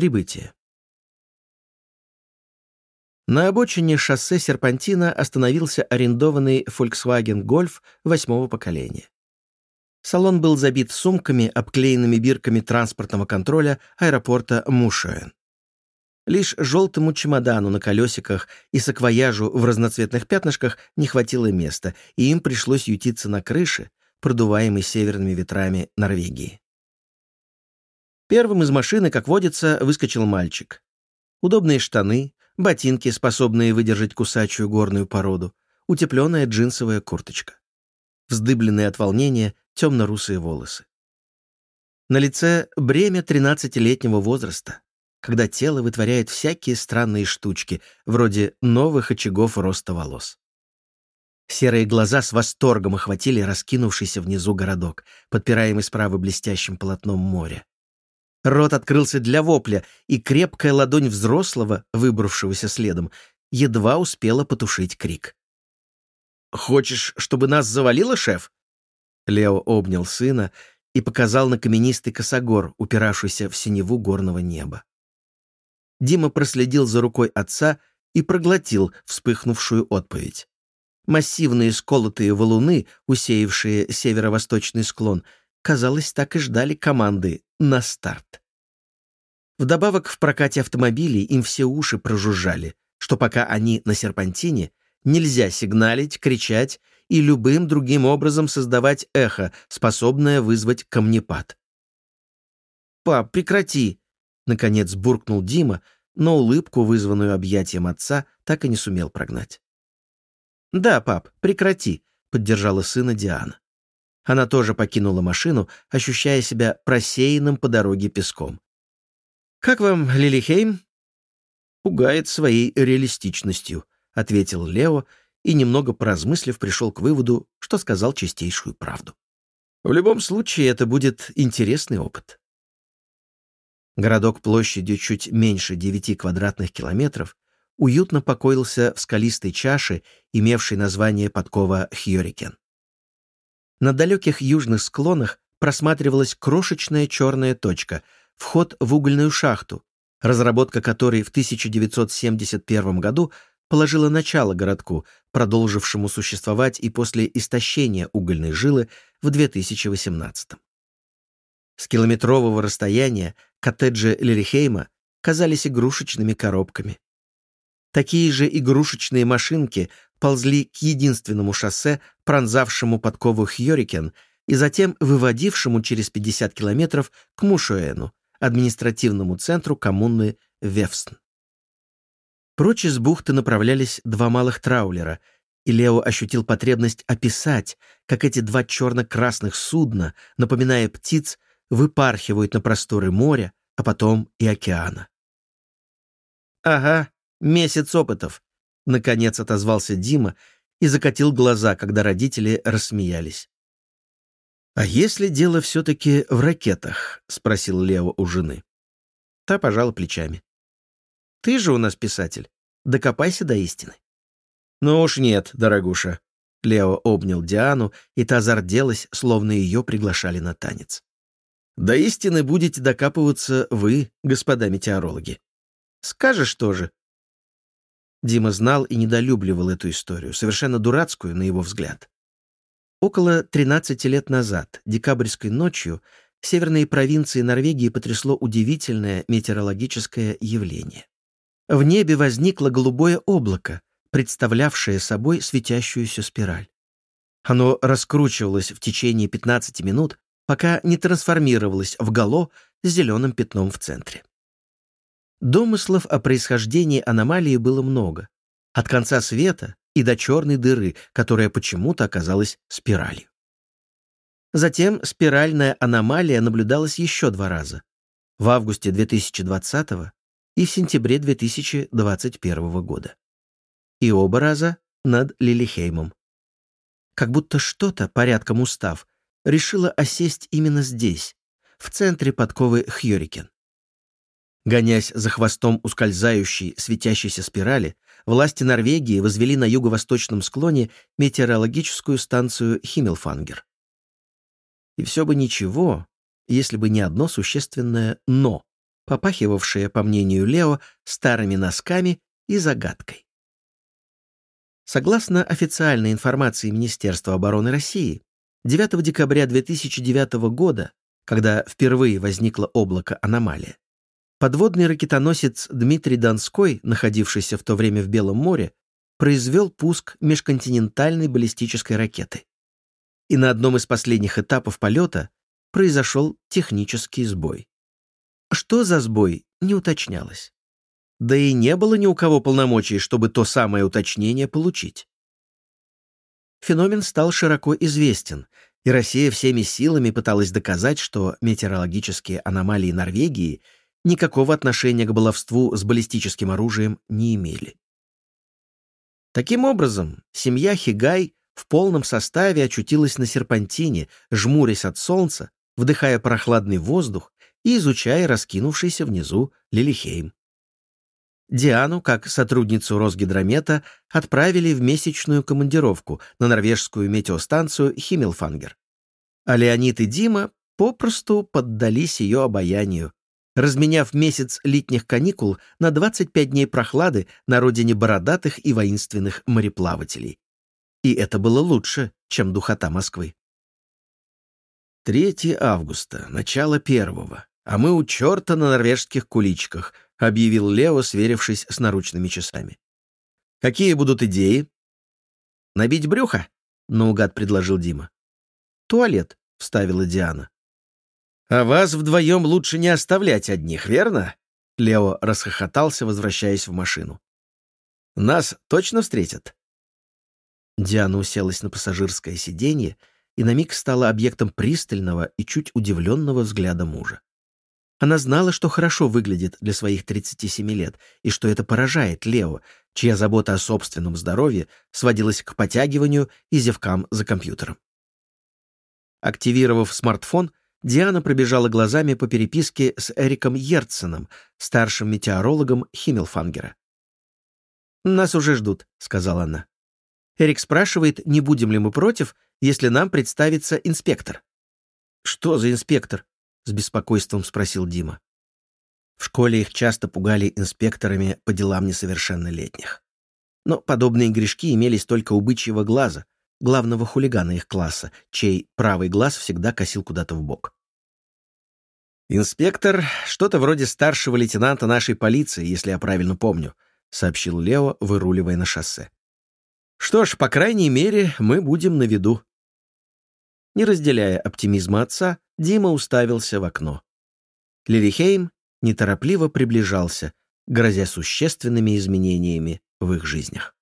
Прибытие. На обочине шоссе Серпантина остановился арендованный Volkswagen Golf восьмого поколения. Салон был забит сумками, обклеенными бирками транспортного контроля аэропорта Мушуэн. Лишь желтому чемодану на колесиках и саквояжу в разноцветных пятнышках не хватило места, и им пришлось ютиться на крыше, продуваемой северными ветрами Норвегии. Первым из машины, как водится, выскочил мальчик. Удобные штаны, ботинки, способные выдержать кусачую горную породу, утепленная джинсовая курточка. Вздыбленные от волнения темно-русые волосы. На лице бремя 13-летнего возраста, когда тело вытворяет всякие странные штучки, вроде новых очагов роста волос. Серые глаза с восторгом охватили раскинувшийся внизу городок, подпираемый справа блестящим полотном моря. Рот открылся для вопля, и крепкая ладонь взрослого, выбравшегося следом, едва успела потушить крик. «Хочешь, чтобы нас завалило, шеф?» Лео обнял сына и показал на каменистый косогор, упиравшийся в синеву горного неба. Дима проследил за рукой отца и проглотил вспыхнувшую отповедь. Массивные сколотые валуны, усеявшие северо-восточный склон, казалось, так и ждали команды на старт. Вдобавок в прокате автомобилей им все уши прожужжали, что пока они на серпантине, нельзя сигналить, кричать и любым другим образом создавать эхо, способное вызвать камнепад. «Пап, прекрати!» — наконец буркнул Дима, но улыбку, вызванную объятием отца, так и не сумел прогнать. «Да, пап, прекрати», — поддержала сына Диана. Она тоже покинула машину, ощущая себя просеянным по дороге песком. «Как вам, Лилихейм?» «Пугает своей реалистичностью», — ответил Лео и, немного поразмыслив, пришел к выводу, что сказал чистейшую правду. «В любом случае, это будет интересный опыт». Городок площадью чуть меньше 9 квадратных километров уютно покоился в скалистой чаше, имевшей название подкова Хьорикен. На далеких южных склонах просматривалась крошечная черная точка, вход в угольную шахту, разработка которой в 1971 году положила начало городку, продолжившему существовать и после истощения угольной жилы в 2018. С километрового расстояния коттеджи Лилихейма казались игрушечными коробками. Такие же игрушечные машинки ползли к единственному шоссе, пронзавшему подкову Хьорикен и затем выводившему через 50 километров к Мушуэну, административному центру коммуны Вевсн. Прочь из бухты направлялись два малых траулера, и Лео ощутил потребность описать, как эти два черно-красных судна, напоминая птиц, выпархивают на просторы моря, а потом и океана. «Ага, месяц опытов», — наконец отозвался Дима и закатил глаза, когда родители рассмеялись. «А если дело все-таки в ракетах?» — спросил Лео у жены. Та пожала плечами. «Ты же у нас писатель. Докопайся до истины». «Ну уж нет, дорогуша». Лео обнял Диану, и та зарделась, словно ее приглашали на танец. «До истины будете докапываться вы, господа метеорологи. Скажешь тоже, Дима знал и недолюбливал эту историю, совершенно дурацкую, на его взгляд. Около 13 лет назад, декабрьской ночью, северные провинции Норвегии потрясло удивительное метеорологическое явление. В небе возникло голубое облако, представлявшее собой светящуюся спираль. Оно раскручивалось в течение 15 минут, пока не трансформировалось в гало с зеленым пятном в центре. Домыслов о происхождении аномалии было много. От конца света и до черной дыры, которая почему-то оказалась спиралью. Затем спиральная аномалия наблюдалась еще два раза. В августе 2020 и в сентябре 2021 года. И оба раза над Лилихеймом. Как будто что-то, порядком устав, решило осесть именно здесь, в центре подковы Хьорикен. Гонясь за хвостом ускользающей, светящейся спирали, власти Норвегии возвели на юго-восточном склоне метеорологическую станцию Химмелфангер. И все бы ничего, если бы не одно существенное «но», попахивавшее, по мнению Лео, старыми носками и загадкой. Согласно официальной информации Министерства обороны России, 9 декабря 2009 года, когда впервые возникло облако аномалия, подводный ракетоносец Дмитрий Донской, находившийся в то время в Белом море, произвел пуск межконтинентальной баллистической ракеты. И на одном из последних этапов полета произошел технический сбой. Что за сбой, не уточнялось. Да и не было ни у кого полномочий, чтобы то самое уточнение получить. Феномен стал широко известен, и Россия всеми силами пыталась доказать, что метеорологические аномалии Норвегии никакого отношения к баловству с баллистическим оружием не имели. Таким образом, семья Хигай в полном составе очутилась на серпантине, жмурясь от солнца, вдыхая прохладный воздух и изучая раскинувшийся внизу Лилихейм. Диану, как сотрудницу Росгидромета, отправили в месячную командировку на норвежскую метеостанцию Химмелфангер. А Леонид и Дима попросту поддались ее обаянию, разменяв месяц летних каникул на 25 дней прохлады на родине бородатых и воинственных мореплавателей. И это было лучше, чем духота Москвы. 3 августа, начало первого, а мы у черта на норвежских куличках, объявил Лео, сверившись с наручными часами. Какие будут идеи? Набить брюхо? наугад предложил Дима. Туалет, вставила Диана. «А вас вдвоем лучше не оставлять одних, верно?» Лео расхохотался, возвращаясь в машину. «Нас точно встретят?» Диана уселась на пассажирское сиденье и на миг стала объектом пристального и чуть удивленного взгляда мужа. Она знала, что хорошо выглядит для своих 37 лет, и что это поражает Лео, чья забота о собственном здоровье сводилась к потягиванию и зевкам за компьютером. Активировав смартфон, Диана пробежала глазами по переписке с Эриком Ерценом, старшим метеорологом Химмелфангера. «Нас уже ждут», — сказала она. Эрик спрашивает, не будем ли мы против, если нам представится инспектор. «Что за инспектор?» — с беспокойством спросил Дима. В школе их часто пугали инспекторами по делам несовершеннолетних. Но подобные грешки имелись только у бычьего глаза, главного хулигана их класса, чей правый глаз всегда косил куда-то в бок. «Инспектор — что-то вроде старшего лейтенанта нашей полиции, если я правильно помню», — сообщил Лео, выруливая на шоссе. «Что ж, по крайней мере, мы будем на виду». Не разделяя оптимизма отца, Дима уставился в окно. Лилихейм неторопливо приближался, грозя существенными изменениями в их жизнях.